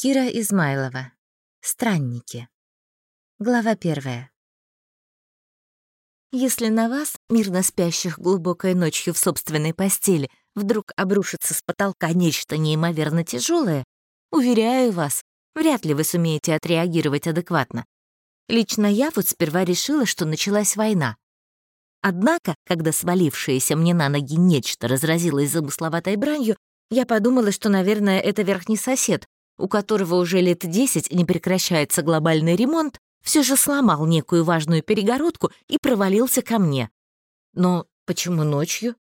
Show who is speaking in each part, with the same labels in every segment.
Speaker 1: Кира Измайлова. Странники. Глава первая. Если на вас, мирно спящих глубокой ночью в собственной постели, вдруг обрушится с потолка нечто неимоверно тяжелое, уверяю вас, вряд ли вы сумеете отреагировать адекватно. Лично я вот сперва решила, что началась война. Однако, когда свалившееся мне на ноги нечто разразилось замысловатой бранью, я подумала, что, наверное, это верхний сосед, у которого уже лет десять не прекращается глобальный ремонт, все же сломал некую важную перегородку и провалился ко мне. Но почему ночью?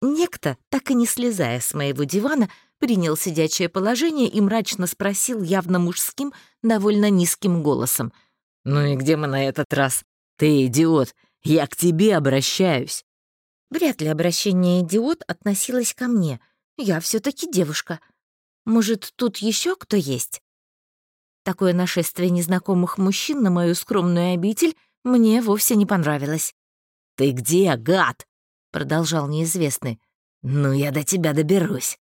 Speaker 1: Некто, так и не слезая с моего дивана, принял сидячее положение и мрачно спросил явно мужским, довольно низким голосом.
Speaker 2: «Ну и где мы на этот раз? Ты идиот, я к тебе обращаюсь».
Speaker 1: Вряд ли обращение «идиот» относилось ко мне. Я все таки девушка. Может, тут еще кто есть? Такое нашествие незнакомых мужчин на мою скромную обитель мне вовсе не понравилось.
Speaker 2: «Ты где, гад?» — продолжал неизвестный. «Ну, я до тебя доберусь».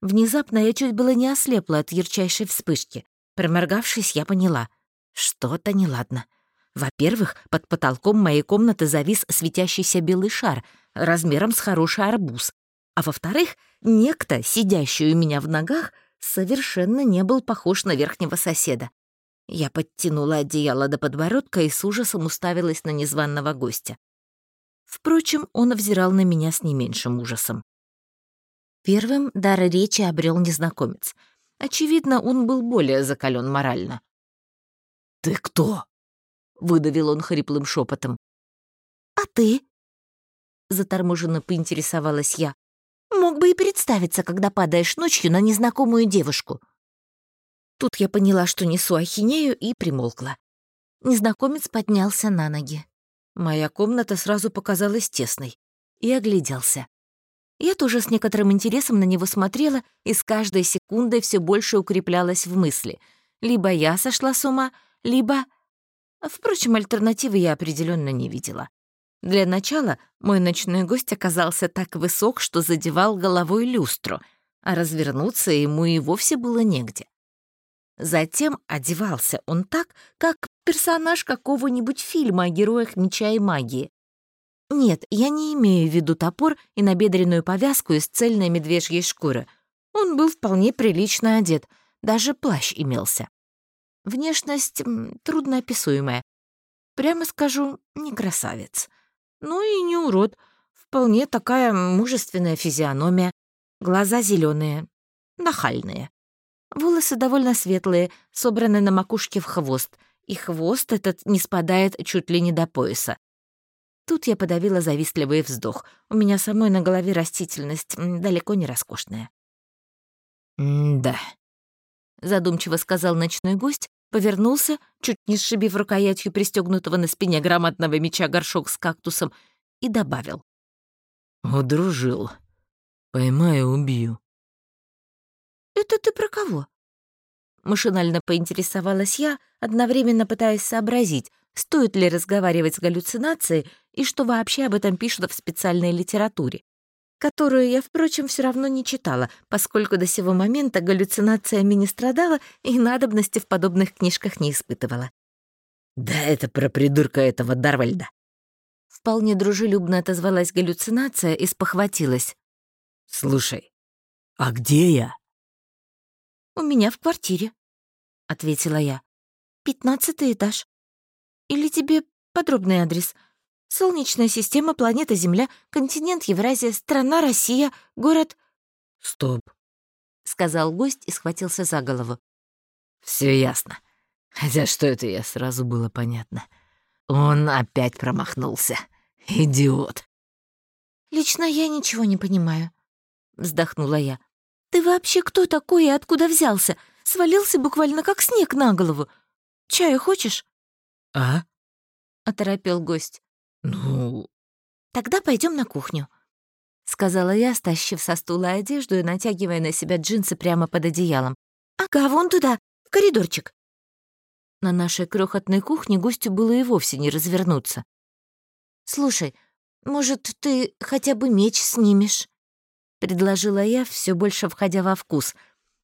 Speaker 1: Внезапно я чуть было не ослепла от ярчайшей вспышки. Проморгавшись, я поняла. Что-то неладно. Во-первых, под потолком моей комнаты завис светящийся белый шар размером с хороший арбуз. А во-вторых, некто, сидящий у меня в ногах, совершенно не был похож на верхнего соседа. Я подтянула одеяло до подбородка и с ужасом уставилась на незваного гостя. Впрочем, он взирал на меня с не меньшим ужасом. Первым дар речи обрел незнакомец. Очевидно, он был более закален морально.
Speaker 2: «Ты кто?» — выдавил он хриплым шепотом.
Speaker 1: «А ты?» — заторможенно поинтересовалась я. Мог бы и представиться, когда падаешь ночью на незнакомую девушку. Тут я поняла, что несу ахинею, и примолкла. Незнакомец поднялся на ноги. Моя комната сразу показалась тесной. И огляделся. Я тоже с некоторым интересом на него смотрела и с каждой секундой все больше укреплялась в мысли. Либо я сошла с ума, либо... Впрочем, альтернативы я определенно не видела. Для начала мой ночной гость оказался так высок, что задевал головой люстру, а развернуться ему и вовсе было негде. Затем одевался он так, как персонаж какого-нибудь фильма о героях меча и магии. Нет, я не имею в виду топор и набедренную повязку из цельной медвежьей шкуры. Он был вполне прилично одет, даже плащ имелся. Внешность трудноописуемая. Прямо скажу, не красавец. Ну и не урод. Вполне такая мужественная физиономия. Глаза зеленые, нахальные. Волосы довольно светлые, собраны на макушке в хвост, и хвост этот не спадает чуть ли не до пояса. Тут я подавила завистливый вздох. У меня самой на голове растительность далеко не роскошная.
Speaker 2: «Да», — задумчиво сказал ночной гость, повернулся, чуть не сшибив рукоятью пристегнутого на спине громадного меча горшок с кактусом, и добавил. «Удружил. Поймаю, убью».
Speaker 1: «Это ты про кого?» Машинально поинтересовалась я, одновременно пытаясь сообразить, стоит ли разговаривать с галлюцинацией и что вообще об этом пишут в специальной литературе которую я, впрочем, все равно не читала, поскольку до сего момента галлюцинациями не страдала и надобности в подобных книжках не испытывала.
Speaker 2: «Да это про придурка этого Дарвальда!»
Speaker 1: Вполне дружелюбно отозвалась галлюцинация и спохватилась.
Speaker 2: «Слушай, а где я?»
Speaker 1: «У меня в квартире», — ответила я. «Пятнадцатый этаж. Или тебе подробный адрес? Солнечная система, планета Земля, континент Евразия, страна Россия, город...»
Speaker 2: «Стоп», —
Speaker 1: сказал гость и схватился за голову.
Speaker 2: Все ясно. Хотя что это я, сразу было понятно. Он опять промахнулся. Идиот.
Speaker 1: «Лично я ничего не понимаю», — вздохнула я. «Ты вообще кто такой и откуда взялся? Свалился буквально как снег на голову. Чаю хочешь?»
Speaker 2: «А?»
Speaker 1: — оторопел гость.
Speaker 2: «Ну...»
Speaker 1: «Тогда пойдем на кухню», — сказала я, стащив со стула одежду и натягивая на себя джинсы прямо под одеялом. «Ага, вон туда, в коридорчик». На нашей крохотной кухне гостю было и вовсе не развернуться. «Слушай, может, ты хотя бы меч снимешь?» — предложила я, все больше входя во вкус.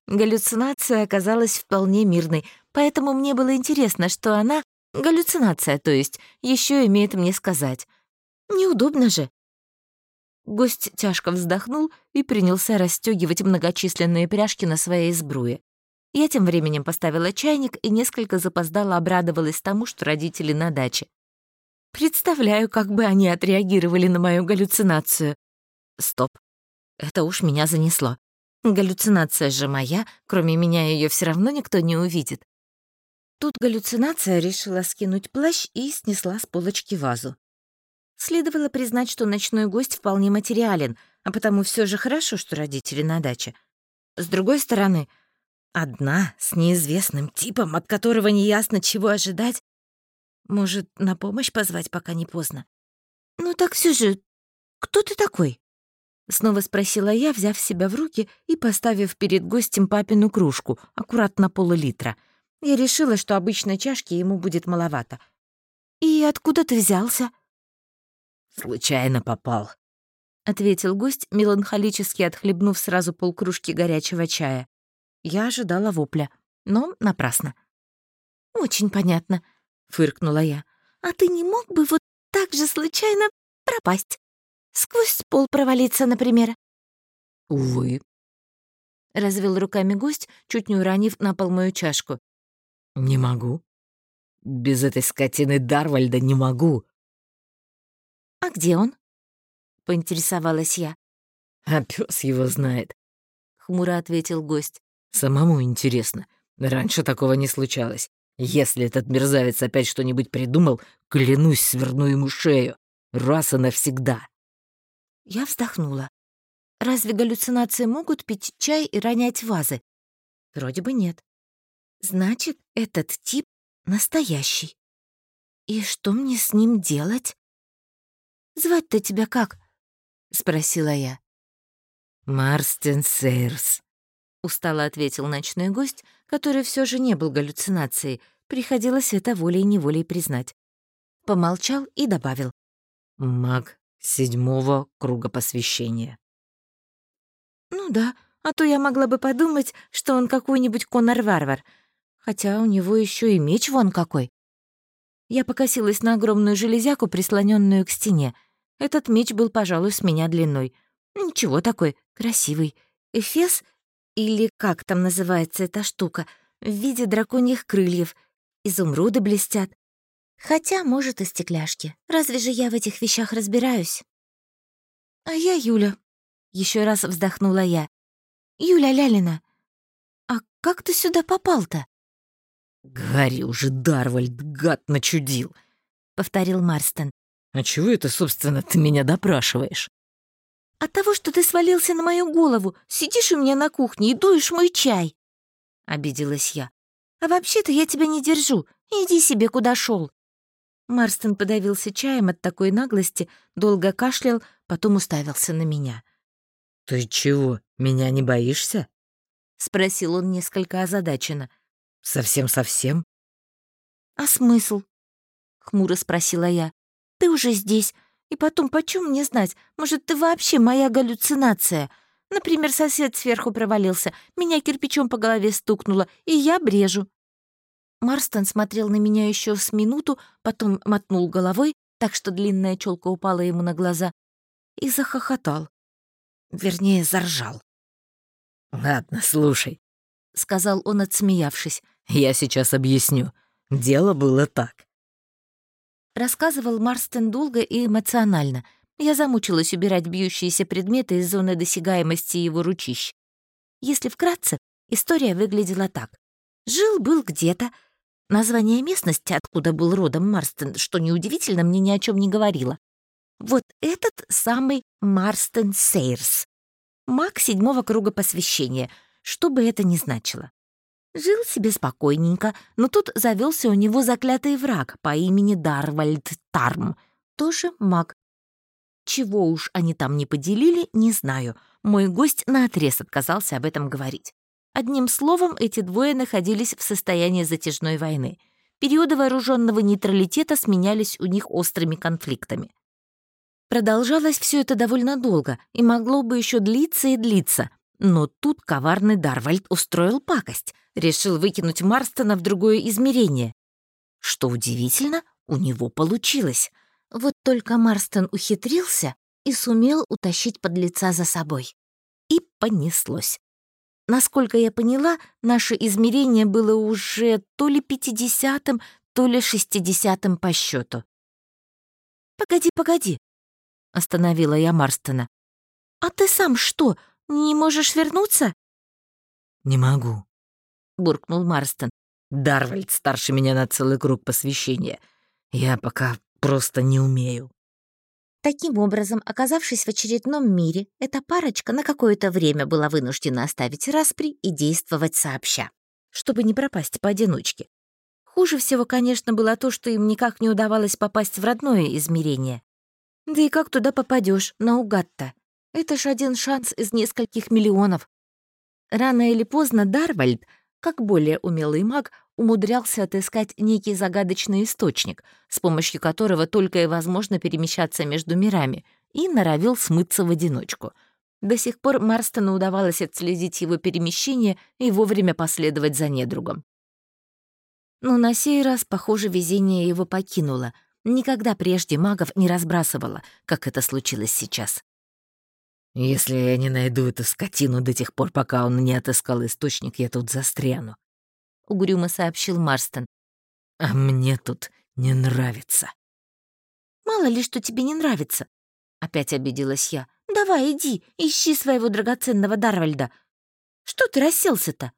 Speaker 1: Галлюцинация оказалась вполне мирной, поэтому мне было интересно, что она, галлюцинация, то есть, еще имеет мне сказать. Неудобно же. Гость тяжко вздохнул и принялся расстегивать многочисленные пряжки на своей сбруе. Я тем временем поставила чайник и несколько запоздала обрадовалась тому, что родители на даче. Представляю, как бы они отреагировали на мою галлюцинацию. Стоп. Это уж меня занесло. Галлюцинация же моя, кроме меня ее все равно никто не увидит. Тут галлюцинация решила скинуть плащ и снесла с полочки вазу. Следовало признать, что ночной гость вполне материален, а потому все же хорошо, что родители на даче. С другой стороны, одна с неизвестным типом, от которого неясно, чего ожидать. Может, на помощь позвать, пока не поздно? Ну так все же, кто ты такой? Снова спросила я, взяв себя в руки и поставив перед гостем папину кружку, аккуратно пол-литра. Я решила, что обычной чашки ему будет маловато. «И откуда ты взялся?»
Speaker 3: «Случайно попал», —
Speaker 1: ответил гость, меланхолически отхлебнув сразу полкружки горячего чая. Я ожидала вопля, но напрасно. «Очень понятно», — фыркнула я. «А ты не мог бы вот так же случайно пропасть? Сквозь пол провалиться, например?»
Speaker 3: «Увы», —
Speaker 1: развел руками гость, чуть не уронив на пол мою чашку.
Speaker 3: «Не могу. Без этой скотины Дарвальда не могу.
Speaker 1: «А где он?» — поинтересовалась я.
Speaker 3: «А пес его знает», —
Speaker 1: хмуро ответил гость.
Speaker 3: «Самому интересно. Раньше такого не случалось. Если этот мерзавец опять что-нибудь придумал, клянусь, сверну ему шею. Раз и навсегда».
Speaker 1: Я вздохнула. Разве галлюцинации могут пить чай и ронять вазы? Вроде бы нет. Значит, этот тип настоящий. И что мне с ним делать? Звать-то тебя как?» — спросила я.
Speaker 3: «Марстен Сейрс», —
Speaker 1: устало ответил ночной гость, который все же не был галлюцинацией, приходилось это волей-неволей признать. Помолчал и добавил.
Speaker 3: «Маг седьмого круга посвящения».
Speaker 1: «Ну да, а то я могла бы подумать, что он какой-нибудь конор-варвар, хотя у него еще и меч вон какой». Я покосилась на огромную железяку, прислоненную к стене. Этот меч был, пожалуй, с меня длиной. Ничего такой, красивый. Эфес, или как там называется эта штука, в виде драконьих крыльев. Изумруды блестят. Хотя, может, и стекляшки. Разве же я в этих вещах разбираюсь? А я Юля. Еще раз вздохнула я. Юля Лялина. А как ты сюда попал-то?
Speaker 3: «Говори уже, Дарвальд, гад начудил!»
Speaker 1: — повторил Марстон.
Speaker 3: «А чего это, собственно, ты меня допрашиваешь?»
Speaker 1: «От того, что ты свалился на мою голову, сидишь у меня на кухне и дуешь мой чай!» — обиделась я. «А вообще-то я тебя не держу. Иди себе, куда шел. Марстон подавился чаем от такой наглости, долго кашлял, потом уставился на меня.
Speaker 3: «Ты чего, меня не боишься?»
Speaker 1: — спросил он несколько озадаченно.
Speaker 3: Совсем-совсем?
Speaker 1: А смысл? Хмуро спросила я. Ты уже здесь. И потом, почем мне знать? Может, ты вообще моя галлюцинация? Например, сосед сверху провалился, меня кирпичом по голове стукнуло, и я брежу. Марстон смотрел на меня еще с минуту, потом мотнул головой, так что длинная челка упала ему на глаза, и захохотал. Вернее, заржал.
Speaker 3: «Ладно, слушай», — сказал
Speaker 1: он, отсмеявшись.
Speaker 3: «Я сейчас объясню. Дело было так».
Speaker 1: Рассказывал Марстен долго и эмоционально. Я замучилась убирать бьющиеся предметы из зоны досягаемости его ручищ. Если вкратце, история выглядела так. Жил-был где-то. Название местности, откуда был родом Марстен, что неудивительно, мне ни о чем не говорило. Вот этот самый Марстен Сейрс. Маг седьмого круга посвящения — что бы это ни значило. Жил себе спокойненько, но тут завелся у него заклятый враг по имени Дарвальд Тарм, тоже маг. Чего уж они там не поделили, не знаю. Мой гость наотрез отказался об этом говорить. Одним словом, эти двое находились в состоянии затяжной войны. Периоды вооруженного нейтралитета сменялись у них острыми конфликтами. Продолжалось все это довольно долго и могло бы еще длиться и длиться, Но тут коварный Дарвальд устроил пакость, решил выкинуть Марстона в другое измерение. Что удивительно, у него получилось. Вот только Марстон ухитрился и сумел утащить подлеца за собой. И понеслось. Насколько я поняла, наше измерение было уже то ли пятидесятым, то ли шестидесятым по счету. «Погоди, погоди», — остановила я Марстона. «А ты сам что, не можешь вернуться?»
Speaker 3: «Не могу», —
Speaker 1: буркнул Марстон.
Speaker 3: «Дарвальд старше меня на целый круг посвящения. Я пока просто не умею».
Speaker 1: Таким образом, оказавшись в очередном мире, эта парочка на какое-то время была вынуждена оставить распри и действовать сообща, чтобы не пропасть поодиночке. Хуже всего, конечно, было то, что им никак не удавалось попасть в родное измерение. Да и как туда попадешь, наугад-то? Это ж один шанс из нескольких миллионов. Рано или поздно Дарвальд, как более умелый маг, умудрялся отыскать некий загадочный источник, с помощью которого только и возможно перемещаться между мирами, и норовил смыться в одиночку. До сих пор Марстону удавалось отследить его перемещение и вовремя последовать за недругом. Но на сей раз, похоже, везение его покинуло. Никогда прежде магов не разбрасывало, как это случилось сейчас.
Speaker 3: Если я не найду эту скотину до тех пор, пока он не отыскал источник, я тут застряну», — угрюмо сообщил Марстон. «А мне тут не нравится».
Speaker 1: «Мало ли, что тебе не нравится», — опять обиделась я. «Давай, иди, ищи своего драгоценного Дарвальда. Что ты расселся-то?»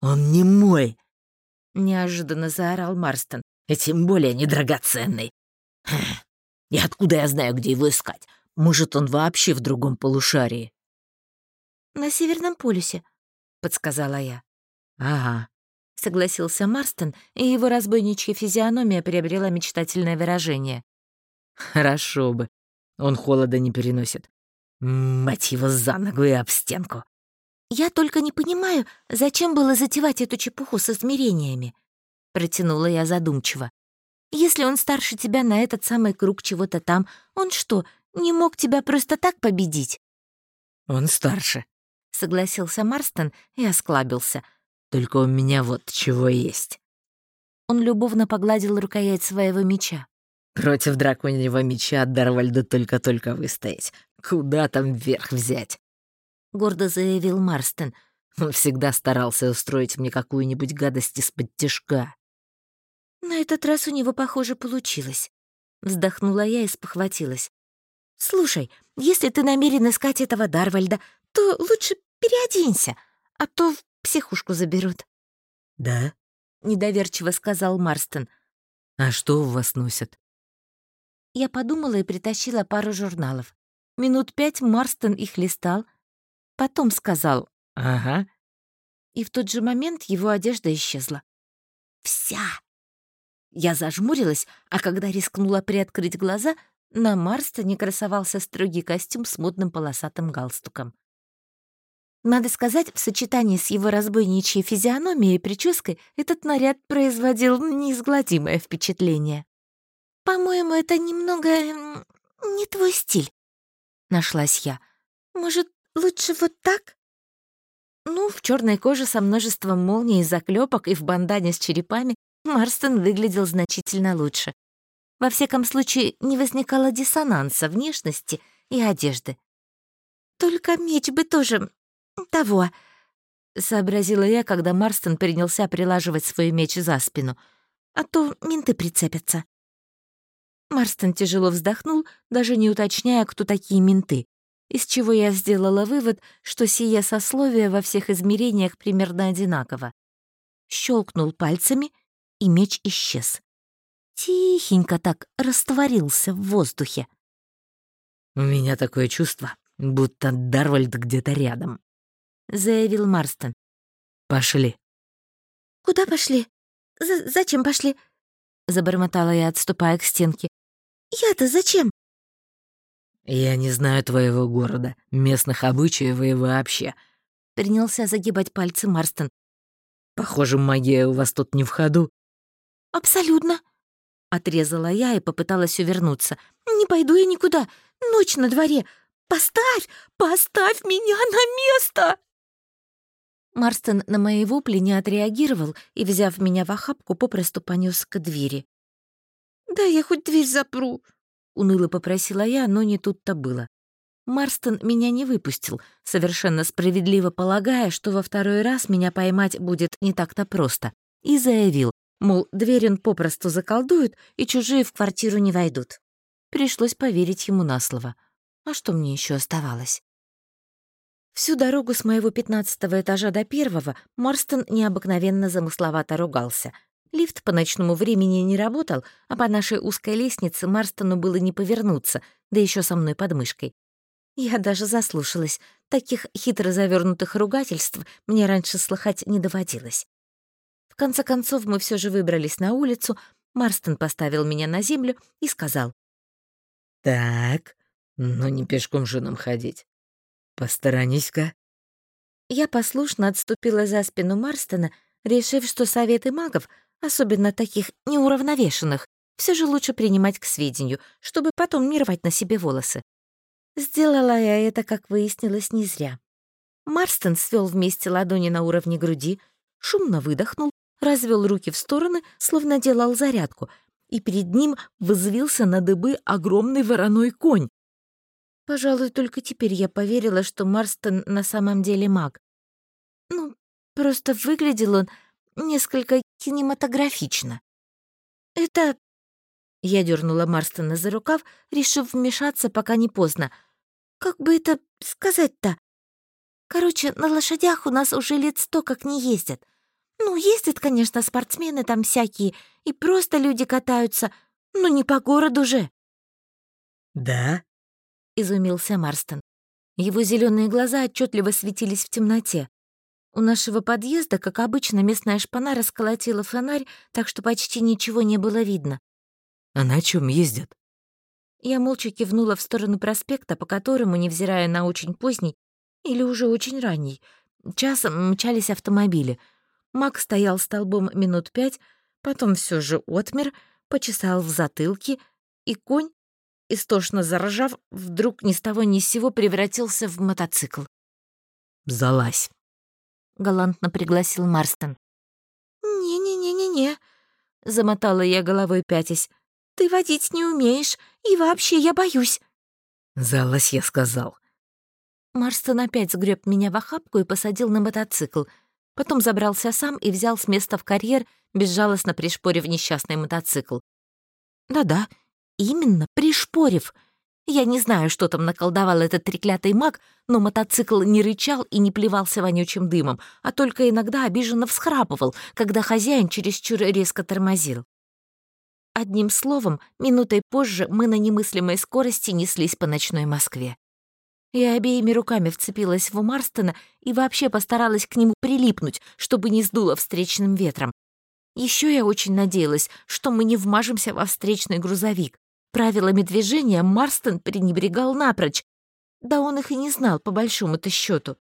Speaker 3: «Он не мой!»
Speaker 1: — неожиданно заорал Марстон.
Speaker 3: «И тем более не драгоценный. И откуда я знаю, где его искать? Может, он вообще в другом полушарии?»
Speaker 1: «На Северном полюсе», — подсказала я.
Speaker 3: «Ага», —
Speaker 1: согласился Марстон, и его разбойничья физиономия приобрела мечтательное выражение.
Speaker 3: «Хорошо бы. Он холода не переносит. Мать его за ногу и об стенку».
Speaker 1: «Я только не понимаю, зачем было затевать эту чепуху с измерениями?» — протянула я задумчиво. «Если он старше тебя на этот самый круг чего-то там, он что, не мог тебя просто так победить».
Speaker 3: «Он старше», —
Speaker 1: согласился Марстон и осклабился.
Speaker 3: «Только у меня вот чего есть».
Speaker 1: Он любовно погладил рукоять своего меча.
Speaker 3: «Против драконьего меча от Дарвальда только-только выстоять. Куда там вверх взять?»
Speaker 1: Гордо заявил Марстон.
Speaker 3: Он всегда старался устроить мне какую-нибудь гадость из-под тяжка.
Speaker 1: На этот раз у него, похоже, получилось. Вздохнула я и спохватилась. «Слушай, если ты намерен искать этого Дарвальда, то лучше переоденься, а то в психушку заберут».
Speaker 3: «Да?»
Speaker 1: — недоверчиво сказал Марстон.
Speaker 3: «А что у вас носят?»
Speaker 1: Я подумала и притащила пару журналов. Минут пять Марстон их листал, потом сказал
Speaker 3: «Ага».
Speaker 1: И в тот же момент его одежда исчезла. Вся! Я зажмурилась, а когда рискнула приоткрыть глаза, на Марстоне красовался строгий костюм с модным полосатым галстуком. Надо сказать, в сочетании с его разбойничьей физиономией и прической этот наряд производил неизгладимое впечатление. «По-моему, это немного... не твой стиль», — нашлась я. «Может, лучше вот так?» Ну, в черной коже со множеством молний и заклепок и в бандане с черепами Марстон выглядел значительно лучше. Во всяком случае, не возникало диссонанса внешности и одежды. «Только меч бы тоже... того», — сообразила я, когда Марстон принялся прилаживать свой меч за спину. «А то менты прицепятся». Марстон тяжело вздохнул, даже не уточняя, кто такие менты, из чего я сделала вывод, что сие сословие во всех измерениях примерно одинаково. Щелкнул пальцами, и меч исчез тихенько так растворился в воздухе.
Speaker 3: «У меня такое чувство, будто Дарвальд где-то рядом», — заявил Марстон. «Пошли».
Speaker 1: «Куда пошли? З зачем пошли?» — забормотала я, отступая к стенке. «Я-то зачем?»
Speaker 3: «Я не знаю твоего города, местных обычаев и вообще», — принялся загибать пальцы Марстон. «Похоже, магия у вас тут не в ходу».
Speaker 1: «Абсолютно», Отрезала я и попыталась увернуться. «Не пойду я никуда. Ночь на дворе. Поставь! Поставь меня на место!»
Speaker 2: Марстон на мои вопли не отреагировал и, взяв меня в охапку, попросту понес к двери.
Speaker 1: «Да я хоть дверь запру», — уныло попросила я, но не тут-то было.
Speaker 2: Марстон меня не выпустил, совершенно справедливо полагая, что во второй раз меня поймать будет не так-то просто, и заявил, мол, дверь он попросту заколдует, и чужие в квартиру не войдут. Пришлось поверить ему на слово. А что мне еще оставалось? Всю дорогу с моего пятнадцатого этажа до первого Марстон необыкновенно замысловато ругался. Лифт по ночному времени не работал, а по нашей узкой лестнице Марстону было не повернуться, да еще со мной под мышкой. Я даже заслушалась. Таких хитро завернутых ругательств мне раньше слыхать не доводилось. В конце концов мы все же выбрались на улицу, Марстон поставил меня на землю и сказал.
Speaker 3: «Так, ну не пешком же нам ходить. «Посторонись-ка».
Speaker 2: Я послушно отступила за спину Марстона, решив, что советы магов, особенно таких неуравновешенных, все же лучше принимать к сведению, чтобы потом не рвать на себе волосы. Сделала я это, как выяснилось, не зря. Марстон свел вместе ладони на уровне груди, шумно выдохнул, развел руки в стороны, словно делал зарядку, и перед ним взвился на дыбы огромный вороной конь, Пожалуй, только теперь я поверила, что Марстон на самом деле маг. Ну, просто выглядел он несколько кинематографично. «Это...» Я дернула Марстона за рукав, решив вмешаться, пока не поздно. «Как бы это сказать-то? Короче, на лошадях у нас уже лет сто как не ездят. Ну, ездят, конечно, спортсмены там всякие, и просто люди катаются, но не по городу же».
Speaker 3: «Да?»
Speaker 2: — изумился Марстон. Его зеленые глаза отчетливо светились в темноте. У нашего подъезда, как обычно, местная шпана расколотила фонарь, так что почти ничего не было видно.
Speaker 3: «А на чем ездят?»
Speaker 2: Я молча кивнула в сторону проспекта, по которому, невзирая на очень поздний или уже очень ранний, часом мчались автомобили. Мак стоял столбом минут пять, потом все же отмер, почесал в затылке, и конь, истошно заржав, вдруг ни с того ни с сего превратился в мотоцикл.
Speaker 3: «Залазь», —
Speaker 2: галантно пригласил Марстон.
Speaker 1: «Не-не-не-не-не», —
Speaker 2: замотала я головой пятясь. «Ты водить не умеешь, и вообще я боюсь».
Speaker 3: «Залазь, я сказал».
Speaker 2: Марстон опять сгреб меня в охапку и посадил на мотоцикл. Потом забрался сам и взял с места в карьер, безжалостно пришпорив несчастный мотоцикл. Да-да, Именно, пришпорив. Я не знаю, что там наколдовал этот треклятый маг, но мотоцикл не рычал и не плевался вонючим дымом, а только иногда обиженно всхрапывал, когда хозяин чересчур резко тормозил. Одним словом, минутой позже мы на немыслимой скорости неслись по ночной Москве. Я обеими руками вцепилась в Марстона и вообще постаралась к нему прилипнуть, чтобы не сдуло встречным ветром. Еще я очень надеялась, что мы не вмажемся во встречный грузовик. Правилами движения Марстон пренебрегал напрочь. Да он их и не знал, по большому-то счету.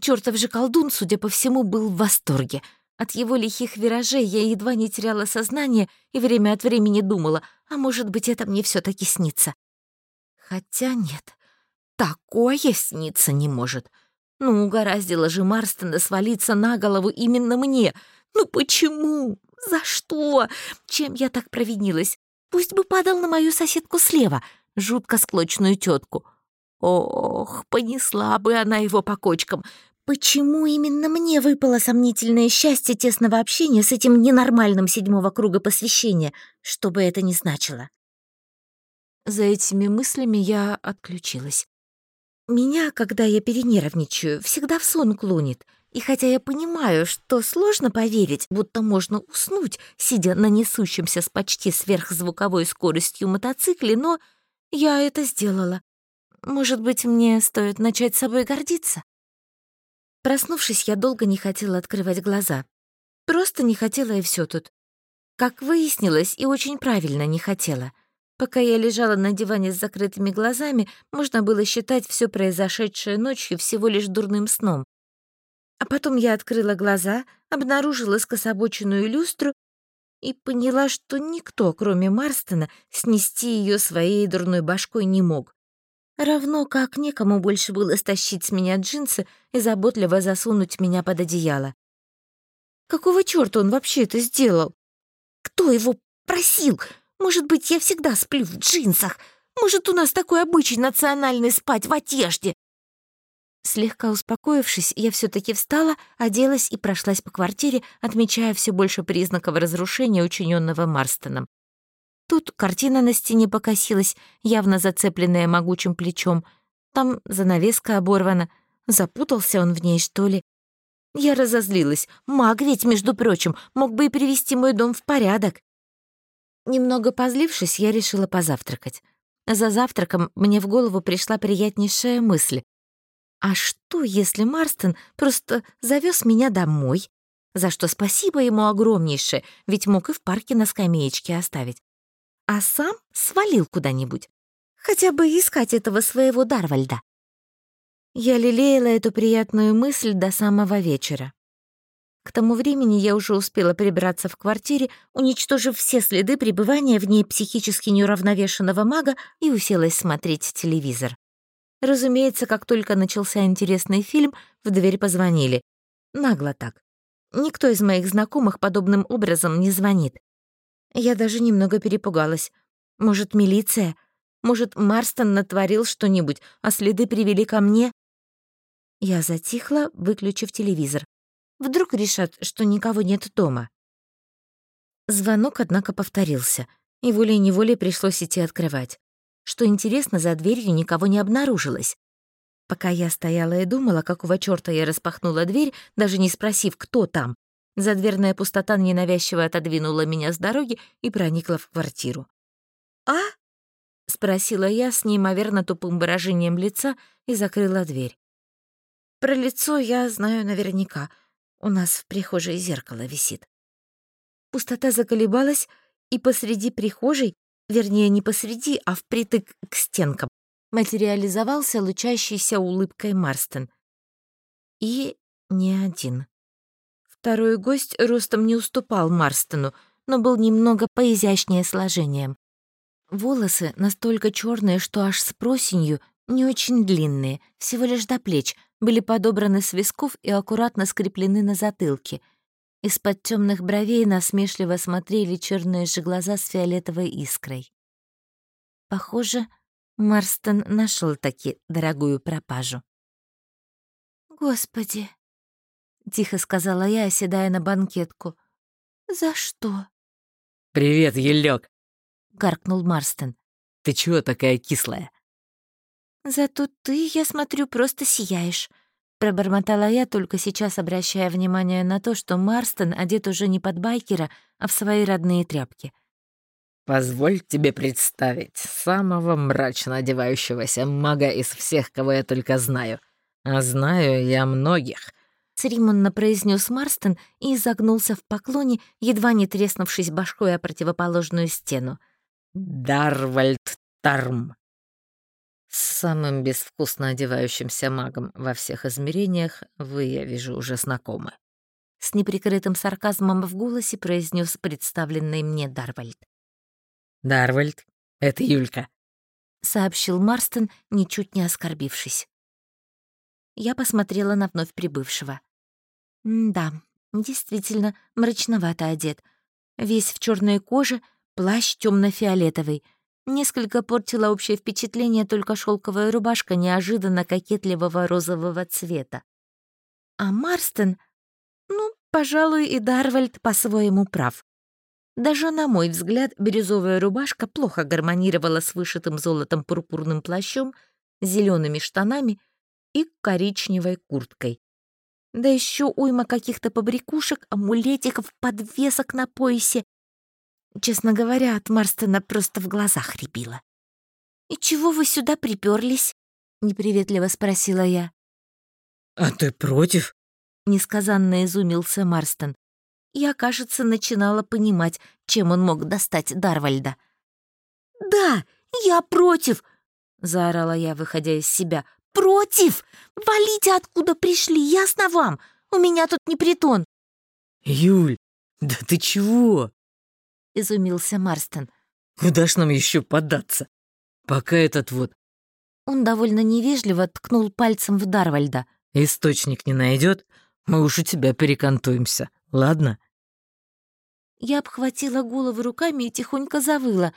Speaker 2: Чертов же колдун, судя по всему, был в восторге. От его лихих виражей я едва не теряла сознание и время от времени думала, а может быть, это мне все таки снится. Хотя нет, такое сниться не может. Ну, угораздило же Марстона свалиться на голову именно мне. Ну почему? За что? Чем я так провинилась? Пусть бы падал на мою соседку слева, жутко склочную тетку. Ох, понесла бы она его по кочкам. Почему именно мне выпало сомнительное счастье тесного общения с этим ненормальным седьмого круга посвящения, что бы это ни значило? За этими мыслями я отключилась. Меня, когда я перенервничаю, всегда в сон клонит — и хотя я понимаю, что сложно поверить, будто можно уснуть, сидя на несущемся с почти сверхзвуковой скоростью мотоцикле, но я это сделала. Может быть, мне стоит начать собой гордиться? Проснувшись, я долго не хотела открывать глаза. Просто не хотела и все тут. Как выяснилось, и очень правильно не хотела. Пока я лежала на диване с закрытыми глазами, можно было считать все произошедшее ночью всего лишь дурным сном. А потом я открыла глаза, обнаружила скособоченную люстру и поняла, что никто, кроме Марстона, снести ее своей дурной башкой не мог.
Speaker 1: Равно как некому больше было стащить с меня джинсы и заботливо засунуть меня под одеяло. Какого чёрта он вообще это сделал? Кто его просил? Может быть, я всегда сплю в джинсах? Может, у нас такой обычай национальный спать в одежде? Слегка успокоившись, я все таки встала, оделась и прошлась по квартире, отмечая все больше признаков разрушения, учиненного Марстоном. Тут картина на стене покосилась, явно зацепленная могучим плечом. Там занавеска оборвана. Запутался он в ней, что ли? Я разозлилась. Маг ведь, между прочим, мог бы и привести мой дом в порядок. Немного позлившись, я решила позавтракать. За завтраком мне в голову пришла приятнейшая мысль. А что, если Марстон просто завез меня домой? За что спасибо ему огромнейшее, ведь мог и в парке на скамеечке оставить. А сам свалил куда-нибудь. Хотя бы искать этого своего Дарвальда. Я лелеяла эту приятную мысль до самого вечера. К тому времени я уже успела прибраться в квартире, уничтожив все следы пребывания в ней психически неуравновешенного мага и уселась смотреть телевизор. Разумеется, как только начался интересный фильм, в дверь позвонили. Нагло так. Никто из моих знакомых подобным образом не звонит. Я даже немного перепугалась. Может, милиция? Может, Марстон натворил что-нибудь, а следы привели ко мне? Я затихла, выключив телевизор. Вдруг решат, что никого нет дома. Звонок, однако, повторился, и волей-неволей пришлось идти открывать. Что интересно, за дверью никого не обнаружилось. Пока я стояла и думала, какого чёрта я распахнула дверь, даже не спросив, кто там, задверная пустота ненавязчиво отодвинула меня с дороги и проникла в квартиру. «А?» — спросила я с неимоверно тупым выражением лица и закрыла дверь. Про лицо я знаю наверняка. У нас в прихожей зеркало висит. Пустота заколебалась, и посреди прихожей вернее, не посреди, а впритык к стенкам, материализовался лучащийся улыбкой Марстон. И не один. Второй гость ростом не уступал Марстону, но был немного поизящнее сложением. Волосы настолько черные, что аж с просенью, не очень длинные, всего лишь до плеч, были подобраны с висков и аккуратно скреплены на затылке — из-под темных бровей насмешливо смотрели черные же глаза с фиолетовой искрой. Похоже, Марстон нашел таки дорогую пропажу. «Господи!» — тихо сказала я, оседая на банкетку. «За что?»
Speaker 3: «Привет, Елёк!»
Speaker 1: — гаркнул Марстон.
Speaker 3: «Ты чего такая кислая?»
Speaker 1: «Зато ты, я смотрю, просто сияешь», Пробормотала я, только сейчас обращая внимание на то, что Марстон одет уже не под байкера, а в свои родные тряпки.
Speaker 3: «Позволь тебе представить самого мрачно одевающегося мага из всех, кого я только знаю. А знаю я многих», —
Speaker 1: церемонно произнес Марстон и изогнулся в поклоне, едва не треснувшись башкой о противоположную стену.
Speaker 3: «Дарвальд Тарм». С самым безвкусно одевающимся магом во всех измерениях вы, я вижу, уже знакомы.
Speaker 1: С неприкрытым сарказмом в голосе произнес представленный мне Дарвальд.
Speaker 3: «Дарвальд, это Юлька», —
Speaker 1: сообщил Марстон, ничуть не оскорбившись. Я посмотрела на вновь прибывшего. да, действительно, мрачновато одет. Весь в черной коже, плащ темно фиолетовый — Несколько портила общее впечатление только шелковая рубашка неожиданно кокетливого розового цвета. А Марстон, ну, пожалуй, и Дарвальд по-своему прав. Даже на мой взгляд, бирюзовая рубашка плохо гармонировала с вышитым золотом пурпурным плащом, зелеными штанами и коричневой курткой. Да еще уйма каких-то побрякушек, амулетиков, подвесок на поясе Честно говоря, от Марстона просто в глазах рябило. «И чего вы сюда приперлись? неприветливо спросила я.
Speaker 3: «А ты против?»
Speaker 1: — несказанно изумился Марстон. Я, кажется, начинала понимать, чем он мог достать Дарвальда. «Да, я против!» — заорала я, выходя из себя. «Против! Валите, откуда пришли, ясно вам? У меня тут не притон!»
Speaker 3: «Юль, да ты чего?»
Speaker 1: — изумился Марстон.
Speaker 3: «Куда ж нам еще податься? Пока этот вот
Speaker 1: Он довольно невежливо ткнул пальцем в Дарвальда.
Speaker 3: «Источник не найдет, мы уж у тебя перекантуемся, ладно?»
Speaker 1: Я обхватила голову руками и тихонько завыла.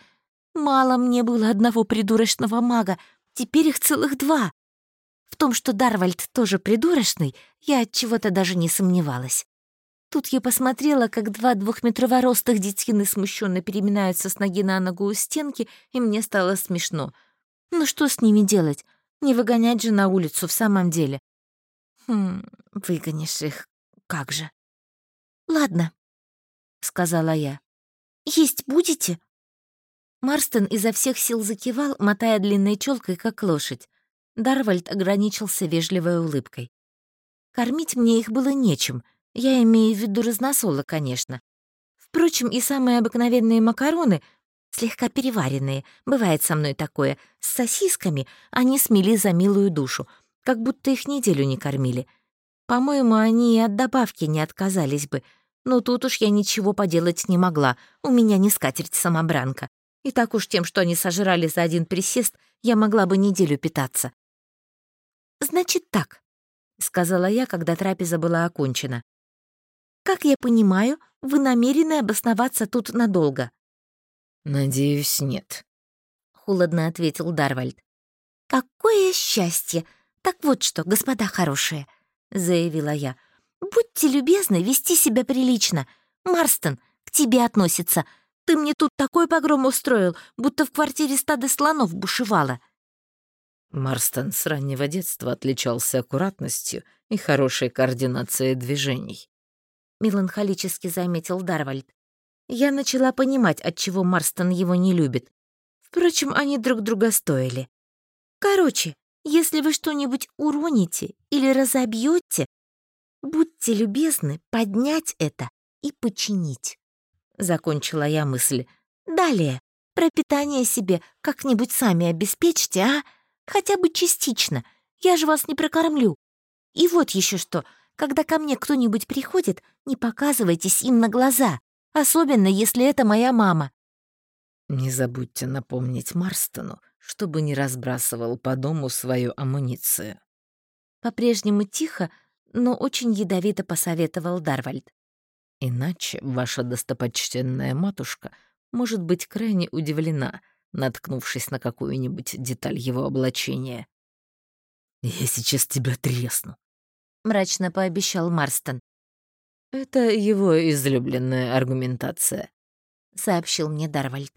Speaker 1: Мало мне было одного придурочного мага, теперь их целых два. В том, что Дарвальд тоже придурочный, я от чего-то даже не сомневалась. Тут я посмотрела, как два двухметрово-ростых детины смущенно переминаются с ноги на ногу у стенки, и мне стало смешно. Ну что с ними делать? Не выгонять же на улицу в самом деле. Хм, выгонишь их, как же. Ладно, — сказала я. Есть будете? Марстон изо всех сил закивал, мотая длинной челкой, как лошадь. Дарвальд ограничился вежливой улыбкой. Кормить мне их было нечем, я имею в виду разносола, конечно. Впрочем, и самые обыкновенные макароны, слегка переваренные, бывает со мной такое, с сосисками, они смели за милую душу, как будто их неделю не кормили. По-моему, они и от добавки не отказались бы, но тут уж я ничего поделать не могла, у меня не скатерть-самобранка. И так уж тем, что они сожрали за один присест, я могла бы неделю питаться. «Значит так», — сказала я, когда трапеза была окончена. «Как я понимаю, вы намерены обосноваться тут надолго?»
Speaker 3: «Надеюсь, нет», —
Speaker 1: холодно ответил Дарвальд. «Какое счастье! Так вот что, господа хорошие», — заявила я. «Будьте любезны вести себя прилично. Марстон, к тебе относится. Ты мне тут такой погром устроил, будто в квартире стадо слонов бушевало».
Speaker 3: Марстон с раннего детства отличался аккуратностью и хорошей координацией движений.
Speaker 1: Меланхолически заметил Дарвальд. Я начала понимать, отчего Марстон его не любит. Впрочем, они друг друга стоили. Короче, если вы что-нибудь уроните или разобьете, будьте любезны поднять это и починить. Закончила я мысль. Далее, пропитание себе как-нибудь сами обеспечьте, а? Хотя бы частично. Я же вас не прокормлю. И вот еще что. Когда ко мне кто-нибудь приходит, не показывайтесь им на глаза, особенно если это моя мама.
Speaker 3: Не забудьте напомнить Марстону, чтобы не разбрасывал по дому свою амуницию.
Speaker 1: По-прежнему тихо, но очень ядовито посоветовал Дарвальд.
Speaker 3: Иначе ваша достопочтенная матушка может быть крайне удивлена — наткнувшись на какую-нибудь деталь его облачения. «Я сейчас тебя тресну», —
Speaker 1: мрачно пообещал Марстон.
Speaker 3: «Это его излюбленная аргументация», —
Speaker 1: сообщил мне Дарвальд.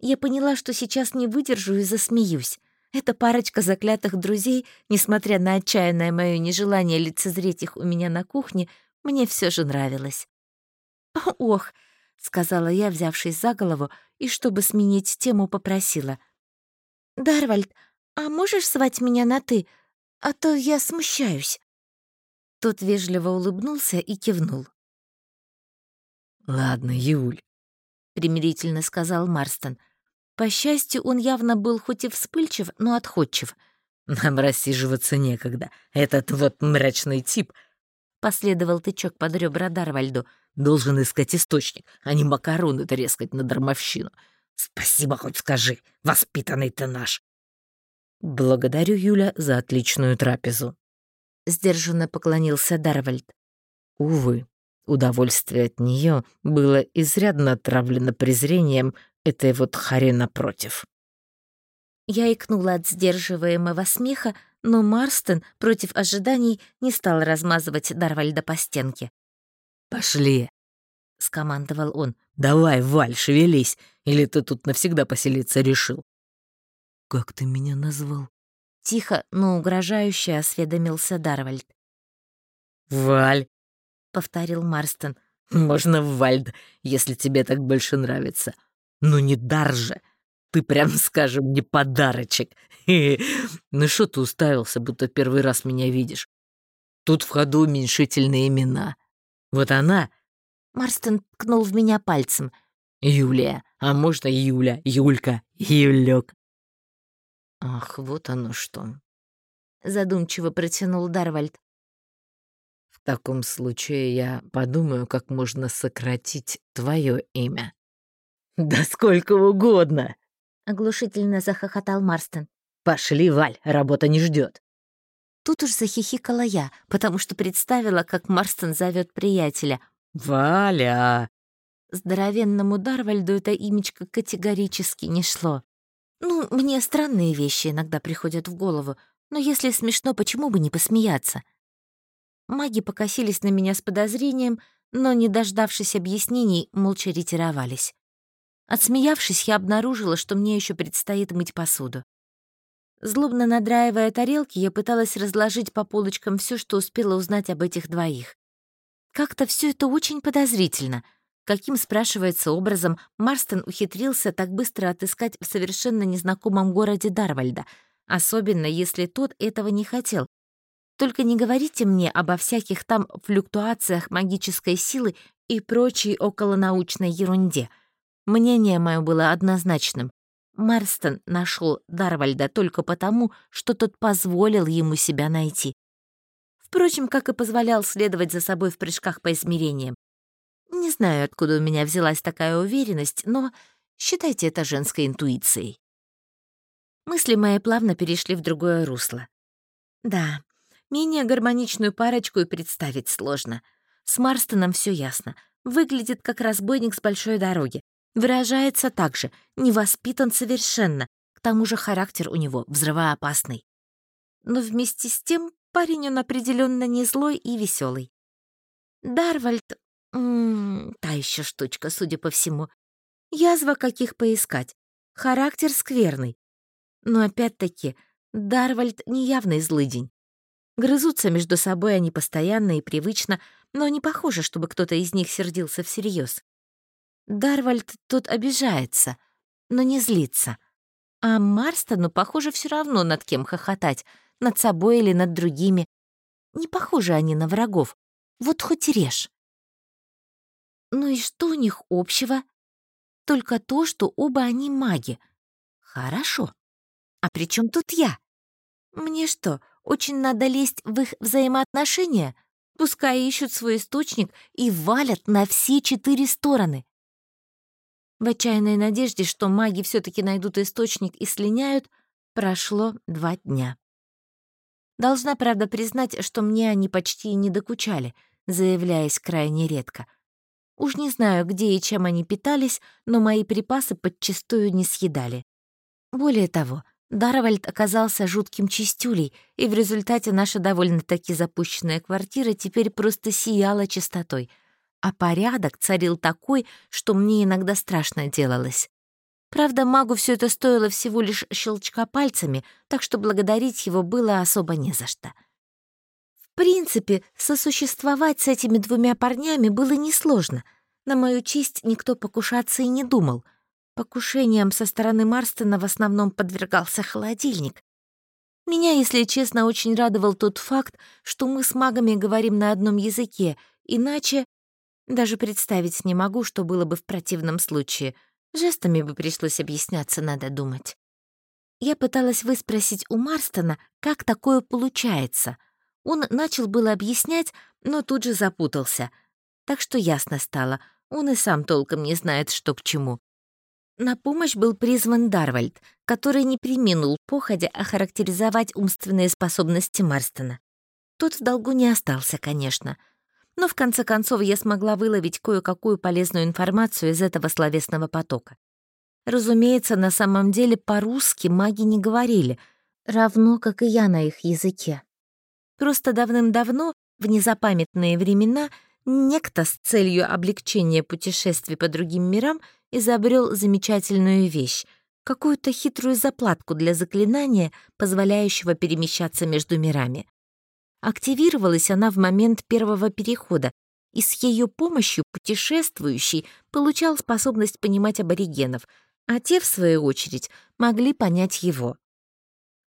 Speaker 1: Я поняла, что сейчас не выдержу и засмеюсь. Эта парочка заклятых друзей, несмотря на отчаянное мое нежелание лицезреть их у меня на кухне, мне все же нравилось. «Ох!» — сказала я, взявшись за голову и, чтобы сменить тему, попросила. «Дарвальд, а можешь звать меня на «ты», а то я смущаюсь?» Тот вежливо улыбнулся и кивнул.
Speaker 3: «Ладно, Юль», — примирительно сказал Марстон. По счастью, он явно был хоть и вспыльчив, но отходчив. «Нам рассиживаться некогда. Этот вот мрачный тип...» Последовал тычок под ребра Дарвальду — Должен искать источник, а не макароны трескать на дармовщину. Спасибо хоть скажи, воспитанный ты наш. Благодарю, Юля, за отличную трапезу. Сдержанно поклонился Дарвальд. Увы, удовольствие от нее было изрядно отравлено презрением этой вот хари напротив.
Speaker 1: Я икнула от сдерживаемого смеха, но Марстон против ожиданий не стал размазывать Дарвальда по стенке.
Speaker 3: «Пошли!» — скомандовал он. «Давай, Валь, шевелись, или ты тут навсегда поселиться решил?» «Как ты меня назвал?»
Speaker 1: Тихо, но угрожающе осведомился Дарвальд.
Speaker 3: «Валь!» — повторил Марстон. «Можно Вальд, если тебе так больше нравится. Ну не дар же! Ты прям, скажем, не подарочек. Ну что ты уставился, будто первый раз меня видишь? Тут в ходу уменьшительные имена. Вот она...»
Speaker 1: Марстон ткнул в меня пальцем.
Speaker 3: «Юлия, а можно Юля, Юлька, Юлек?» «Ах, вот оно что!»
Speaker 1: Задумчиво протянул Дарвальд.
Speaker 3: «В таком случае я подумаю, как можно сократить твое имя». «Да сколько угодно!»
Speaker 1: — оглушительно захохотал Марстон.
Speaker 3: Пошли, Валь, работа не ждет.
Speaker 1: Тут уж захихикала я, потому что представила, как Марстон зовет приятеля.
Speaker 3: «Валя!»
Speaker 1: Здоровенному Дарвальду это имечко категорически не шло. Ну, мне странные вещи иногда приходят в голову, но если смешно, почему бы не посмеяться? Маги покосились на меня с подозрением, но, не дождавшись объяснений, молча ретировались. Отсмеявшись, я обнаружила, что мне еще предстоит мыть посуду. Злобно надраивая тарелки, я пыталась разложить по полочкам все, что успела узнать об этих двоих. Как-то все это очень подозрительно. Каким, спрашивается, образом Марстон ухитрился так быстро отыскать в совершенно незнакомом городе Дарвальда, особенно если тот этого не хотел, только не говорите мне обо всяких там флюктуациях магической силы и прочей околонаучной ерунде. Мнение мое было однозначным. Марстон нашел Дарвальда только потому, что тот позволил ему себя найти. Впрочем, как и позволял следовать за собой в прыжках по измерениям. Не знаю, откуда у меня взялась такая уверенность, но считайте это женской интуицией. Мысли мои плавно перешли в другое русло. Да, Менее гармоничную парочку и представить сложно. С Марстоном все ясно. Выглядит как разбойник с большой дороги. Выражается так же, не воспитан совершенно. К тому же характер у него взрывоопасный. Но вместе с тем парень он определенно не злой и веселый. Дарвальд... М -м, та еще штучка, судя по всему. Язва каких поискать. Характер скверный. Но опять-таки, Дарвальд неявный злыдень. Грызутся между собой они постоянно и привычно, но не похоже, чтобы кто-то из них сердился всерьез. Дарвальд тут обижается, но не злится. А Марстону, похоже, все равно над кем хохотать, над собой или над другими. Не похожи они на врагов. Вот хоть режь. Ну и что у них общего? Только то, что оба они маги. Хорошо. А при чем тут я? Мне что, очень надо лезть в их взаимоотношения? Пускай ищут свой источник и валят на все четыре стороны. В отчаянной надежде, что маги все таки найдут источник и слиняют, прошло два дня. Должна, правда, признать, что мне они почти не докучали, заявляясь крайне редко. Уж не знаю, где и чем они питались, но мои припасы подчистую не съедали. Более того, Дарвальд оказался жутким чистюлей, и в результате наша довольно-таки запущенная квартира теперь просто сияла чистотой, а порядок царил такой, что мне иногда страшно делалось. Правда, магу все это стоило всего лишь щелчка пальцами, так что благодарить его было особо не за что. В принципе, сосуществовать с этими двумя парнями было несложно. На мою честь никто покушаться и не думал — Покушением со стороны Марстона в основном подвергался холодильник. Меня, если честно, очень радовал тот факт, что мы с магами говорим на одном языке, иначе даже представить не могу, что было бы в противном случае. Жестами бы пришлось объясняться, надо думать. Я пыталась выспросить у Марстона, как такое получается. Он начал было объяснять, но тут же запутался. Так что ясно стало, он и сам толком не знает, что к чему. На помощь был призван Дарвальд, который не приминул походя охарактеризовать умственные способности Марстона. Тот в долгу не остался, конечно. Но в конце концов я смогла выловить кое-какую полезную информацию из этого словесного потока. Разумеется, на самом деле по-русски маги не говорили, равно как и я на их языке. Просто давным-давно, в незапамятные времена, некто с целью облегчения путешествий по другим мирам — изобрел замечательную вещь — какую-то хитрую заплатку для заклинания, позволяющего перемещаться между мирами. Активировалась она в момент первого перехода, и с ее помощью путешествующий получал способность понимать аборигенов, а те, в свою очередь, могли понять его.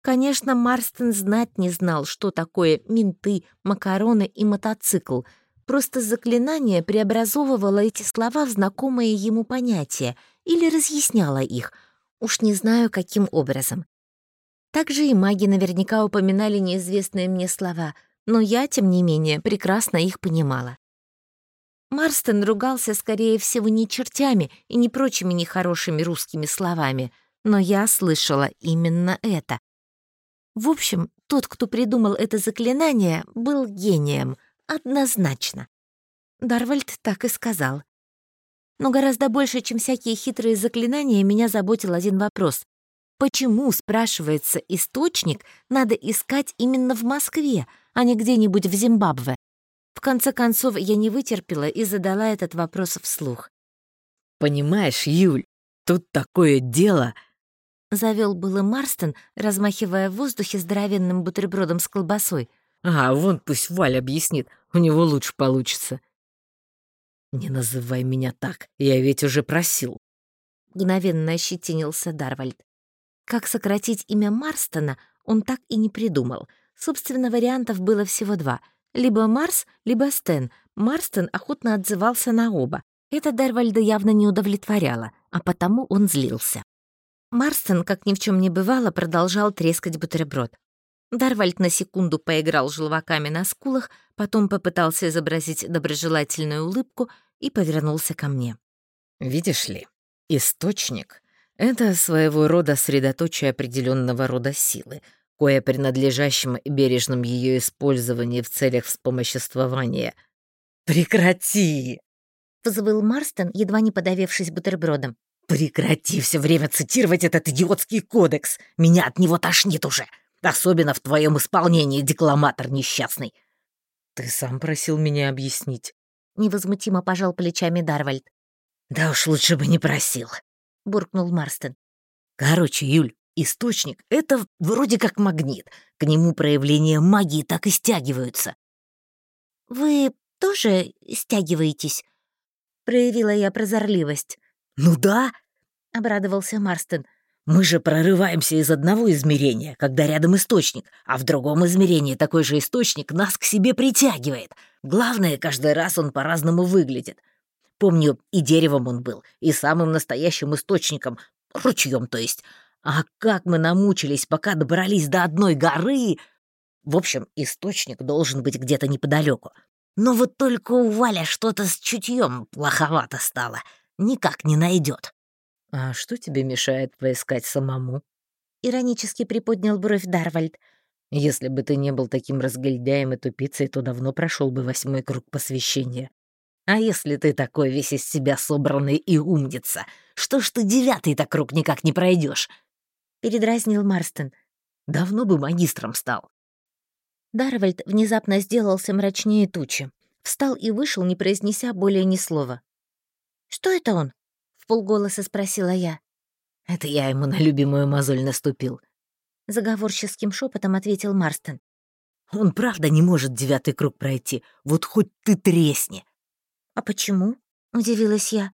Speaker 1: Конечно, Марстон знать не знал, что такое менты, макароны и мотоцикл — Просто заклинание преобразовывало эти слова в знакомые ему понятия или разъясняло их, уж не знаю, каким образом. Также и маги наверняка упоминали неизвестные мне слова, но я, тем не менее, прекрасно их понимала. Марстон ругался, скорее всего, не чертями и не прочими нехорошими русскими словами, но я слышала именно это, В общем, тот, кто придумал это заклинание, был гением, однозначно. Дарвальд так и сказал. Но гораздо больше, чем всякие хитрые заклинания, меня заботил один вопрос. Почему, спрашивается, источник надо искать именно в Москве, а не где-нибудь в Зимбабве? В конце концов, я не вытерпела и задала этот вопрос вслух.
Speaker 3: «Понимаешь, Юль, тут такое дело...»
Speaker 1: Завел было Марстон, размахивая в воздухе здоровенным бутербродом с колбасой.
Speaker 3: «А, вон пусть Валь объяснит, у него лучше получится». «Не называй меня так, я ведь уже просил».
Speaker 1: Мгновенно ощетинился Дарвальд. Как сократить имя Марстона, он так и не придумал. Собственно, вариантов было всего два. Либо Марс, либо Стэн. Марстон охотно отзывался на оба. Это Дарвальда явно не удовлетворяло, а потому он злился. Марстон, как ни в чем не бывало, продолжал трескать бутерброд. Дарвальд на секунду поиграл желваками на скулах, потом попытался изобразить доброжелательную улыбку и повернулся ко мне.
Speaker 3: «Видишь ли, источник — это своего рода средоточие определенного рода силы, кое принадлежащим и бережным ее использовании в целях вспомоществования. «Прекрати!»
Speaker 1: — взвыл Марстон, едва не подавившись бутербродом.
Speaker 3: «Прекрати все время цитировать этот идиотский кодекс! Меня от него тошнит уже! Особенно в твоем исполнении, декламатор несчастный!» «Ты сам просил меня объяснить».
Speaker 1: Невозмутимо пожал плечами Дарвальд.
Speaker 3: «Да уж лучше бы не просил», — буркнул Марстон. «Короче, Юль, источник — это вроде как магнит. К нему проявления магии так и стягиваются».
Speaker 1: «Вы тоже стягиваетесь?» Проявила я прозорливость.
Speaker 3: «Ну да», —
Speaker 1: обрадовался Марстон.
Speaker 3: «Мы же прорываемся из одного измерения, когда рядом источник, а в другом измерении такой же источник нас к себе притягивает. Главное, каждый раз он по-разному выглядит. Помню, и деревом он был, и самым настоящим источником, ручьем, то есть. А как мы намучились, пока добрались до одной горы! В общем, источник должен быть где-то неподалеку. Но вот только у Валя что-то с чутьем плоховато стало — никак не найдет. «А что тебе мешает поискать самому?»
Speaker 1: Иронически приподнял бровь Дарвальд.
Speaker 3: «Если бы ты не был таким разгильдяем и тупицей, то давно прошел бы восьмой круг посвящения. А если ты такой весь из себя собранный и умница, что ж ты девятый-то круг никак не пройдешь?
Speaker 1: Передразнил Марстон.
Speaker 3: «Давно бы магистром стал».
Speaker 1: Дарвальд внезапно сделался мрачнее тучи. Встал и вышел, не произнеся более ни слова. «Что это он?» — в полголоса спросила я.
Speaker 3: «Это я ему на любимую мозоль наступил», —
Speaker 1: заговорческим шепотом ответил Марстон.
Speaker 3: «Он правда не может девятый круг пройти, вот хоть ты тресни».
Speaker 1: «А почему?» — удивилась я.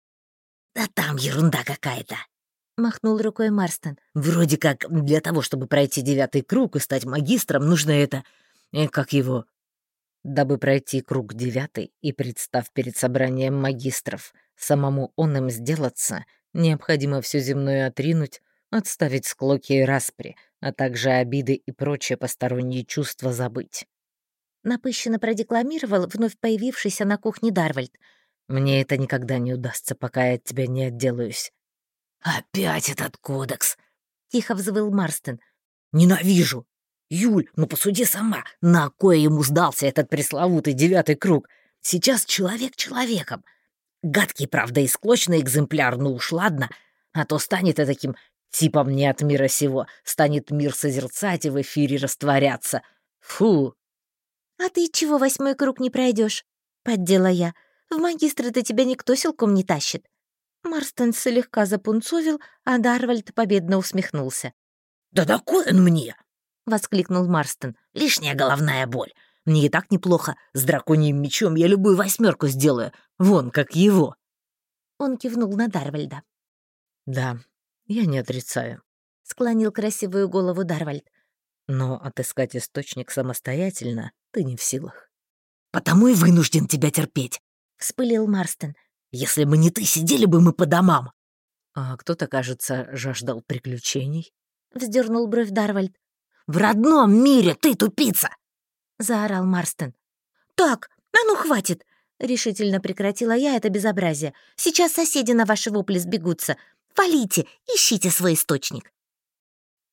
Speaker 3: «Да там ерунда какая-то», —
Speaker 1: махнул рукой Марстон.
Speaker 3: «Вроде как для того, чтобы пройти девятый круг и стать магистром, нужно это... Э, как его...» Дабы пройти круг девятый и представ перед собранием магистров, Самому он им сделаться, необходимо все земное отринуть, отставить склоки и распри, а также обиды и прочие посторонние чувства забыть.
Speaker 1: Напыщенно продекламировал вновь появившийся на кухне Дарвальд.
Speaker 3: «Мне это никогда не удастся, пока я от тебя не отделаюсь». «Опять этот кодекс!» — тихо взвыл Марстон. «Ненавижу! Юль, ну посуди сама, на кое ему сдался этот пресловутый девятый круг? Сейчас человек человеком, Гадкий, правда, и склочный экземпляр, ну уж ладно. А то станет и таким типом не от мира сего. Станет мир созерцать и в эфире растворяться. Фу.
Speaker 1: «А ты чего восьмой круг не пройдешь? поддела я. «В магистры-то тебя никто силком не тащит». Марстон слегка запунцовил, а Дарвальд победно усмехнулся.
Speaker 3: «Да такой он мне!»
Speaker 1: — воскликнул Марстон.
Speaker 3: «Лишняя головная боль. Мне и так неплохо. С драконьим мечом я любую восьмерку сделаю. Вон, как его».
Speaker 1: Он кивнул на Дарвальда.
Speaker 3: «Да, я не отрицаю», —
Speaker 1: склонил красивую голову Дарвальд.
Speaker 3: «Но отыскать источник самостоятельно ты не в силах». «Потому и вынужден тебя терпеть», — вспылил Марстон. «Если бы не ты, сидели бы мы по домам». «А кто-то, кажется, жаждал приключений», —
Speaker 1: вздернул бровь Дарвальд.
Speaker 3: «В родном мире ты тупица!»
Speaker 1: — заорал Марстон. «Так, а ну хватит!» — решительно прекратила я это безобразие. «Сейчас соседи на ваши вопли сбегутся. Валите, ищите свой источник!»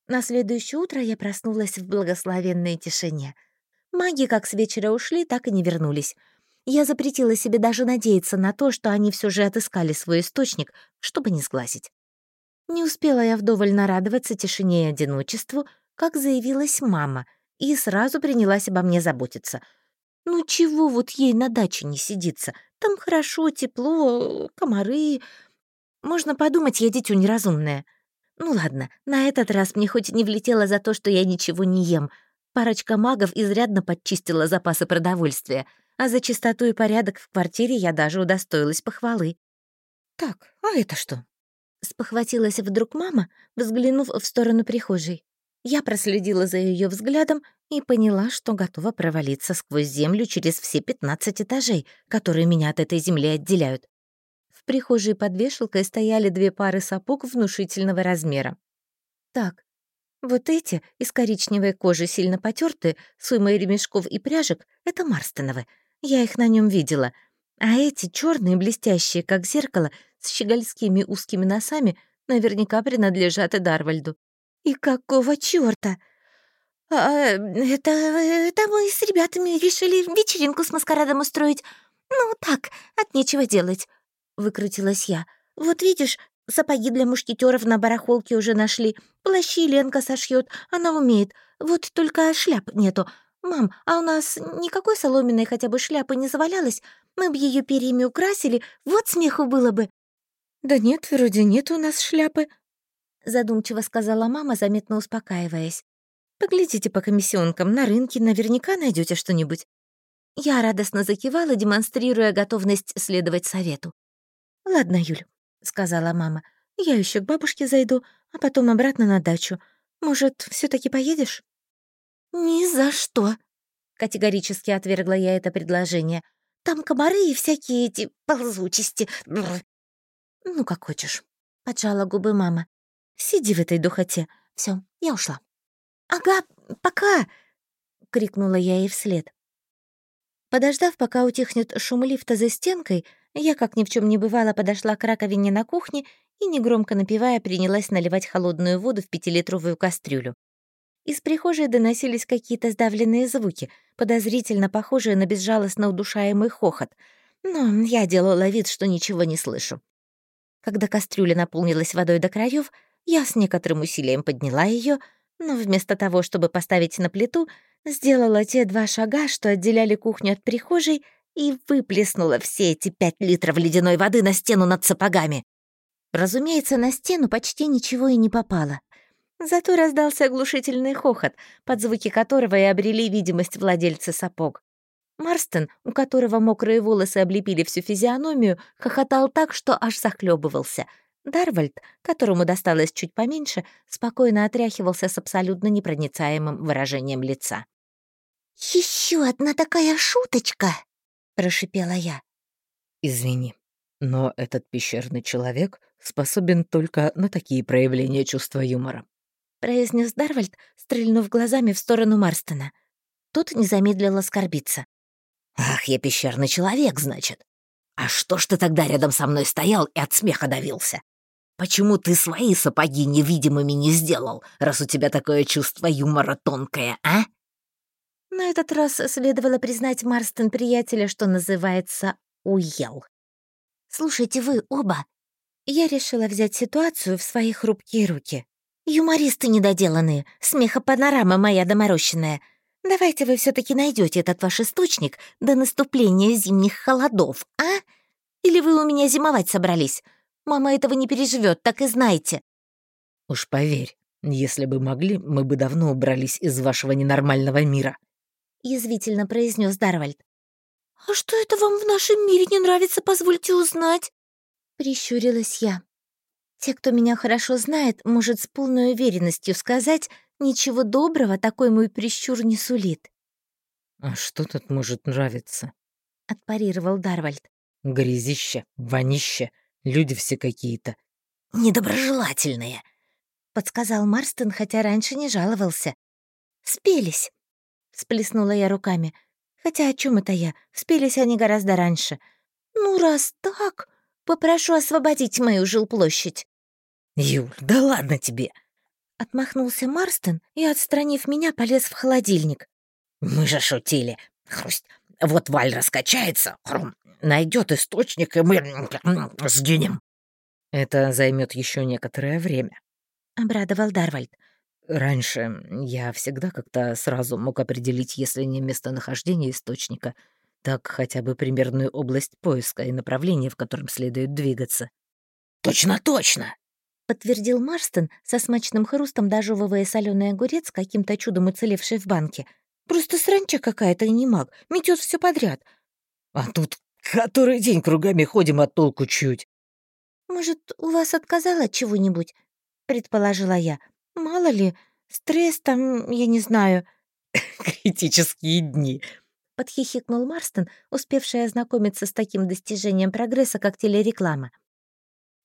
Speaker 1: На следующее утро я проснулась в благословенной тишине. Маги как с вечера ушли, так и не вернулись. Я запретила себе даже надеяться на то, что они все же отыскали свой источник, чтобы не сглазить. Не успела я вдоволь нарадоваться тишине и одиночеству, как заявилась мама и сразу принялась обо мне заботиться. Ну чего вот ей на даче не сидится? Там хорошо, тепло, комары. Можно подумать, я дитё неразумное. Ну ладно, на этот раз мне хоть не влетело за то, что я ничего не ем. Парочка магов изрядно подчистила запасы продовольствия, а за чистоту и порядок в квартире я даже удостоилась похвалы. «Так, а это что?» Спохватилась вдруг мама, взглянув в сторону прихожей. Я проследила за ее взглядом и поняла, что готова провалиться сквозь землю через все 15 этажей, которые меня от этой земли отделяют. В прихожей под вешалкой стояли две пары сапог внушительного размера. Так, вот эти из коричневой кожи сильно потертые, с уймой ремешков и пряжек — это Марстоновы. Я их на нем видела. А эти черные, блестящие, как зеркало, с щегольскими узкими носами, наверняка принадлежат и Дарвальду. И какого чёрта? А, это, это мы с ребятами решили вечеринку с маскарадом устроить. Ну так, от нечего делать, выкрутилась я. Вот видишь, сапоги для мушкетеров на барахолке уже нашли. Плащи Ленка сошьет, она умеет. Вот только шляп нету. Мам, а у нас никакой соломенной хотя бы шляпы не завалялось? Мы бы ее перьями украсили, вот смеху было бы. «Да нет, вроде нет у нас шляпы», — задумчиво сказала мама, заметно успокаиваясь. «Поглядите по комиссионкам, на рынке наверняка найдете что-нибудь». Я радостно закивала, демонстрируя готовность следовать совету. «Ладно, Юль», — сказала мама, — «я еще к бабушке зайду, а потом обратно на дачу. Может, все таки поедешь?» «Ни за что», — категорически отвергла я это предложение. «Там комары и всякие эти ползучести. Бррр. «Ну, как хочешь», — поджала губы мама. «Сиди в этой духоте. Все, я ушла». «Ага, пока!» — крикнула я ей вслед. Подождав, пока утихнет шум лифта за стенкой, я, как ни в чем не бывало, подошла к раковине на кухне и, негромко напивая, принялась наливать холодную воду в пятилитровую кастрюлю. Из прихожей доносились какие-то сдавленные звуки, подозрительно похожие на безжалостно удушаемый хохот, но я делала вид, что ничего не слышу. Когда кастрюля наполнилась водой до краев, я с некоторым усилием подняла ее, но вместо того, чтобы поставить на плиту, сделала те два шага, что отделяли кухню от прихожей, и выплеснула все эти пять литров ледяной воды на стену над сапогами. Разумеется, на стену почти ничего и не попало. Зато раздался оглушительный хохот, под звуки которого и обрели видимость владельца сапог. Марстон, у которого мокрые волосы облепили всю физиономию, хохотал так, что аж захлебывался. Дарвальд, которому досталось чуть поменьше, спокойно отряхивался с абсолютно непроницаемым выражением лица. Еще одна такая шуточка!» — прошипела я.
Speaker 3: «Извини, но этот пещерный человек способен только на такие проявления чувства юмора», —
Speaker 1: произнес Дарвальд, стрельнув глазами в сторону Марстона. Тот не замедлил оскорбиться.
Speaker 2: «Ах, я пещерный человек, значит. А что ж ты тогда рядом со мной стоял и от смеха давился? Почему ты свои сапоги невидимыми не сделал, раз у тебя такое чувство юмора тонкое, а?»
Speaker 1: На этот раз следовало признать Марстон приятеля, что называется, уел. «Слушайте вы оба». Я решила взять ситуацию в свои хрупкие руки. «Юмористы недоделанные, смехопанорама моя доморощенная. Давайте вы все таки найдете этот ваш источник до наступления зимних холодов, а? Или вы у меня зимовать собрались? Мама этого не переживет, так и знайте».
Speaker 3: «Уж поверь, если бы могли, мы бы давно убрались из вашего ненормального мира», —
Speaker 1: язвительно произнес Дарвальд. «А что это вам в нашем мире не нравится, позвольте узнать?» Прищурилась я. Те, кто меня хорошо знает, может с полной уверенностью сказать, Ничего доброго такой мой прищур не сулит.
Speaker 3: «А что тут может нравиться?»
Speaker 1: — отпарировал Дарвальд.
Speaker 3: «Грязище, вонище, люди все какие-то».
Speaker 2: «Недоброжелательные», —
Speaker 1: подсказал Марстон, хотя раньше не жаловался. «Спелись», — всплеснула я руками. «Хотя о чем это я? Спелись они гораздо раньше. Ну, раз так, попрошу освободить мою жилплощадь».
Speaker 2: «Юль, да ладно тебе!»
Speaker 1: Отмахнулся Марстон и, отстранив меня, полез в холодильник.
Speaker 3: «Мы же шутили. Хрусть. Вот Валь раскачается, хрум, найдет источник, и мы сгинем». «Это займет еще некоторое время», —
Speaker 1: обрадовал Дарвальд.
Speaker 3: «Раньше я всегда как-то сразу мог определить, если не местонахождение источника, так хотя бы примерную область поиска и направление, в котором следует двигаться». «Точно, точно!»
Speaker 1: — подтвердил Марстон со смачным хрустом, дожевывая соленый огурец, каким-то чудом уцелевший в банке. «Просто сранча какая-то и не маг, метет все подряд».
Speaker 3: «А тут который день кругами ходим, от толку чуть».
Speaker 1: «Может, у вас отказало от чего-нибудь?» — предположила я. «Мало ли, стресс там, я не знаю».
Speaker 3: «Критические дни», —
Speaker 1: подхихикнул Марстон, успевший ознакомиться с таким достижением прогресса, как телереклама.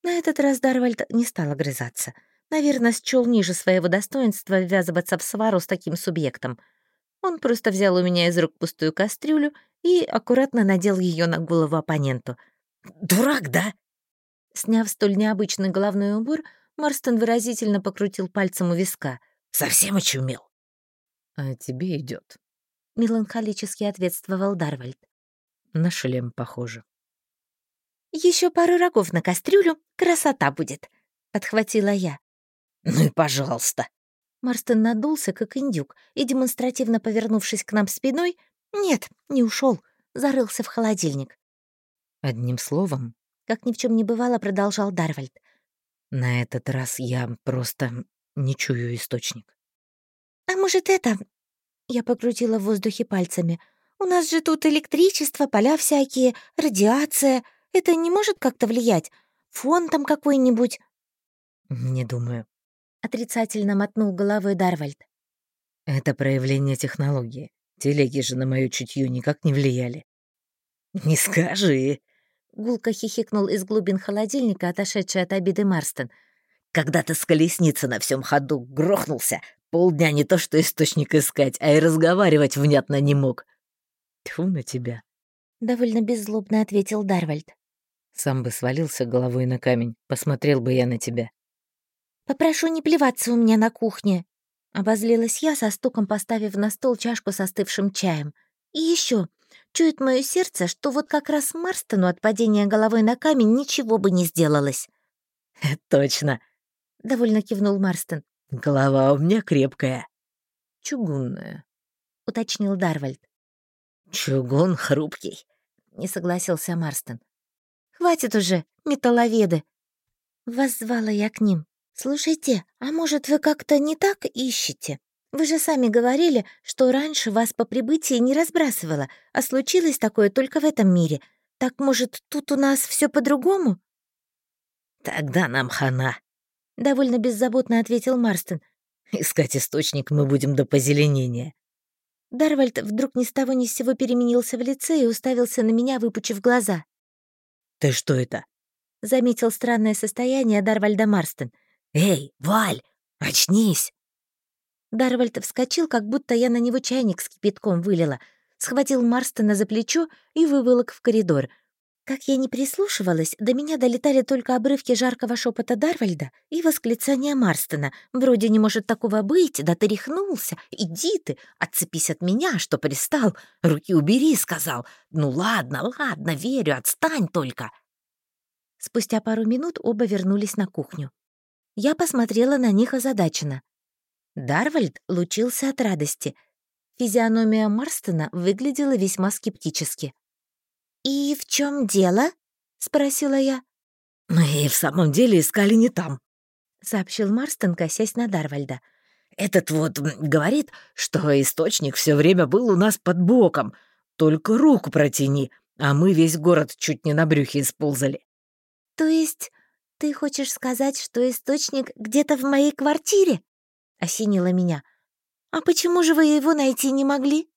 Speaker 1: На этот раз Дарвальд не стал огрызаться. Наверное, счёл ниже своего достоинства ввязываться в свару с таким субъектом. Он просто взял у меня из рук пустую кастрюлю и аккуратно надел ее на голову оппоненту.
Speaker 3: «Дурак, да?»
Speaker 1: Сняв столь необычный головной убор, Марстон выразительно покрутил пальцем у виска.
Speaker 3: «Совсем очумел?»
Speaker 2: «А тебе идет,
Speaker 1: меланхолически ответствовал Дарвальд.
Speaker 2: «На шлем похоже».
Speaker 1: Еще пару рогов на кастрюлю, красота будет», — подхватила я.
Speaker 3: «Ну и пожалуйста».
Speaker 1: Марстон надулся, как индюк, и, демонстративно повернувшись к нам спиной, нет, не ушел, зарылся в холодильник.
Speaker 2: Одним словом,
Speaker 1: как ни в чем не бывало, продолжал Дарвальд.
Speaker 2: На этот раз я просто не чую источник.
Speaker 1: «А может, это...» Я покрутила в воздухе пальцами. «У нас же тут электричество, поля всякие, радиация. Это не может как-то влиять? Фон там какой-нибудь?»
Speaker 2: «Не думаю», —
Speaker 1: отрицательно мотнул головой Дарвальд.
Speaker 2: «Это проявление технологии. Телеги же на моё чутье никак не влияли».
Speaker 3: «Не скажи», —
Speaker 1: гулко хихикнул из глубин холодильника, отошедший от обиды Марстон.
Speaker 3: «Когда ты с колесницы на всем ходу грохнулся, полдня не то что источник искать, а и разговаривать внятно не мог».
Speaker 2: «Тьфу на тебя», —
Speaker 1: довольно беззлобно ответил Дарвальд.
Speaker 2: Сам бы свалился головой на камень, посмотрел бы я на тебя.
Speaker 1: «Попрошу не плеваться у меня на кухне», — обозлилась я, со стуком поставив на стол чашку с остывшим чаем. «И еще, чует мое сердце, что вот как раз Марстону от падения головой на камень ничего бы не сделалось».
Speaker 3: «Точно», —
Speaker 1: довольно кивнул Марстон.
Speaker 3: «Голова у меня крепкая».
Speaker 2: «Чугунная», —
Speaker 1: уточнил Дарвальд.
Speaker 3: «Чугун хрупкий», —
Speaker 1: не согласился Марстон. Хватит уже, металловеды!» Воззвала я к ним. «Слушайте, а может, вы как-то не так ищете? Вы же сами говорили, что раньше вас по прибытии не разбрасывало, а случилось такое только в этом мире. Так, может, тут у нас все по-другому?»
Speaker 3: «Тогда нам хана», —
Speaker 1: довольно беззаботно ответил Марстон.
Speaker 3: «Искать источник мы будем до позеленения».
Speaker 1: Дарвальд вдруг ни с того ни с сего переменился в лице и уставился на меня, выпучив глаза.
Speaker 3: «Ты что это?»
Speaker 1: — заметил странное состояние Дарвальда Марстон.
Speaker 3: «Эй, Валь, очнись!»
Speaker 1: Дарвальд вскочил, как будто я на него чайник с кипятком вылила, схватил Марстона за плечо и выволок в коридор. Как я не прислушивалась, до меня долетали только обрывки жаркого шепота Дарвальда и восклицания Марстона. Вроде не может такого быть, да ты рехнулся. Иди ты, отцепись от меня, что пристал. Руки убери, сказал. Ну ладно, ладно, верю, отстань только. Спустя пару минут оба вернулись на кухню. Я посмотрела на них озадаченно. Дарвальд лучился от радости. Физиономия Марстона выглядела весьма скептически. «И в чем дело?» — спросила я.
Speaker 3: «Мы и в самом деле искали не там», —
Speaker 1: сообщил Марстон, косясь на Дарвальда.
Speaker 3: «Этот вот говорит, что источник все время был у нас под боком. Только руку протяни, а мы весь город чуть не на брюхе исползали».
Speaker 1: «То есть ты хочешь сказать, что источник где-то в моей квартире?» — осенило меня. «А почему же вы его найти не могли?»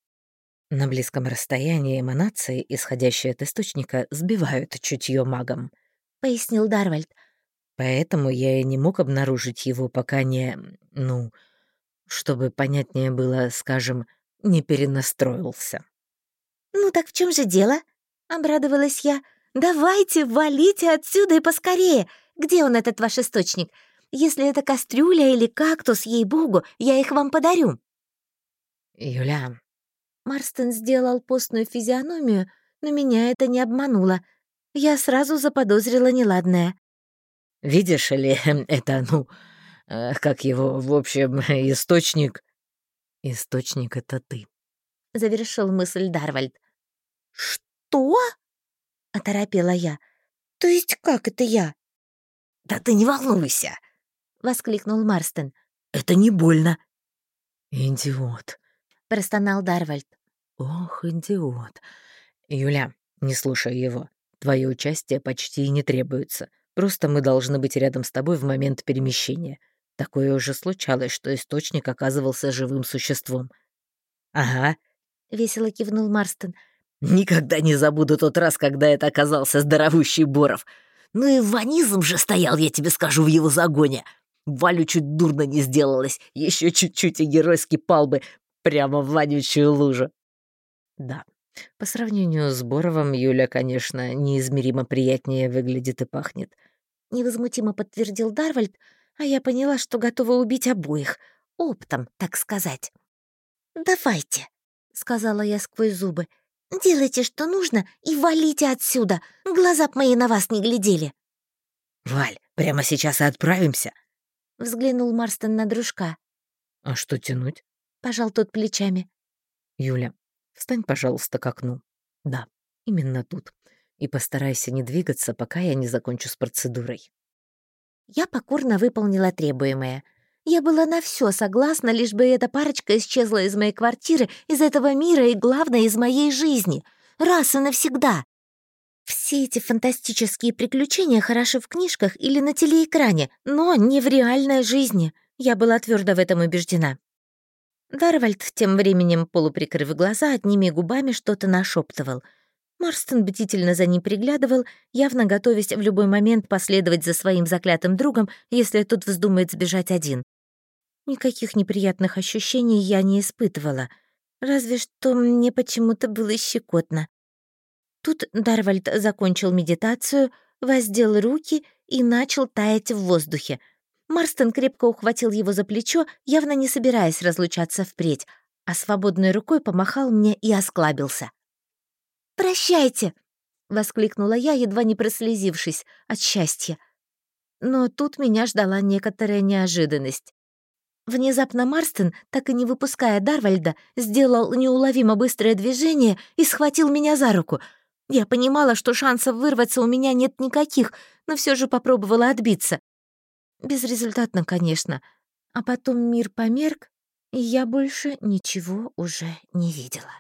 Speaker 2: На близком расстоянии эманации, исходящие от источника, сбивают чутье магом,
Speaker 1: пояснил Дарвальд.
Speaker 2: Поэтому я и не мог обнаружить его, пока не... ну... чтобы понятнее было, скажем, не перенастроился.
Speaker 1: «Ну так в чем же дело?» — обрадовалась я. «Давайте, валите отсюда и поскорее! Где он, этот ваш источник? Если это кастрюля или кактус, ей-богу, я их вам подарю».
Speaker 3: «Юля...»
Speaker 1: Марстон сделал постную физиономию, но меня это не обмануло. Я сразу заподозрила неладное.
Speaker 3: «Видишь ли, это, ну, как его, в общем, источник...» «Источник — это ты», —
Speaker 1: завершил мысль Дарвальд. «Что?» — оторопела я. «То есть как это я?»
Speaker 3: «Да ты не волнуйся!»
Speaker 1: — воскликнул Марстон.
Speaker 3: «Это не больно». «Идиот», —
Speaker 1: простонал Дарвальд.
Speaker 3: «Ох, идиот. Юля, не слушай его. Твое участие почти не требуется. Просто мы должны быть рядом с тобой в момент перемещения. Такое уже случалось, что источник оказывался живым существом». «Ага», —
Speaker 1: весело кивнул Марстон.
Speaker 3: «Никогда не забуду тот раз, когда это оказался здоровущий Боров. Ну и ванизм же стоял, я тебе скажу, в его загоне. Валю чуть дурно не сделалось, еще чуть-чуть и геройски пал бы прямо в вонючую лужу. Да, по сравнению с Боровым, Юля, конечно, неизмеримо приятнее выглядит и пахнет.
Speaker 1: Невозмутимо подтвердил Дарвальд, а я поняла, что готова убить обоих. Оптом, так сказать. «Давайте», — сказала я сквозь зубы. «Делайте, что нужно, и валите отсюда. Глаза б мои на вас не глядели».
Speaker 3: «Валь, прямо сейчас и отправимся?»
Speaker 1: — взглянул Марстон на дружка.
Speaker 3: «А что тянуть?»
Speaker 1: — пожал тот плечами.
Speaker 3: «Юля, встань, пожалуйста, к окну. Да, именно тут. И постарайся не двигаться, пока я не закончу с процедурой».
Speaker 1: Я покорно выполнила требуемое — я была на все согласна, лишь бы эта парочка исчезла из моей квартиры, из этого мира и, главное, из моей жизни. Раз и навсегда. Все эти фантастические приключения хороши в книжках или на телеэкране, но не в реальной жизни. Я была твердо в этом убеждена. Дарвальд, тем временем, полуприкрыв глаза, одними губами что-то нашептывал. Марстон бдительно за ним приглядывал, явно готовясь в любой момент последовать за своим заклятым другом, если тот вздумает сбежать один. Никаких неприятных ощущений я не испытывала, разве что мне почему-то было щекотно. Тут Дарвальд закончил медитацию, воздел руки и начал таять в воздухе. Марстон крепко ухватил его за плечо, явно не собираясь разлучаться впредь, а свободной рукой помахал мне и осклабился. «Прощайте!» — воскликнула я, едва не прослезившись от счастья. Но тут меня ждала некоторая неожиданность. Внезапно Марстон, так и не выпуская Дарвальда, сделал неуловимо быстрое движение и схватил меня за руку. Я понимала, что шансов вырваться у меня нет никаких, но все же попробовала отбиться. Безрезультатно, конечно. А потом мир померк, и я больше ничего уже не видела.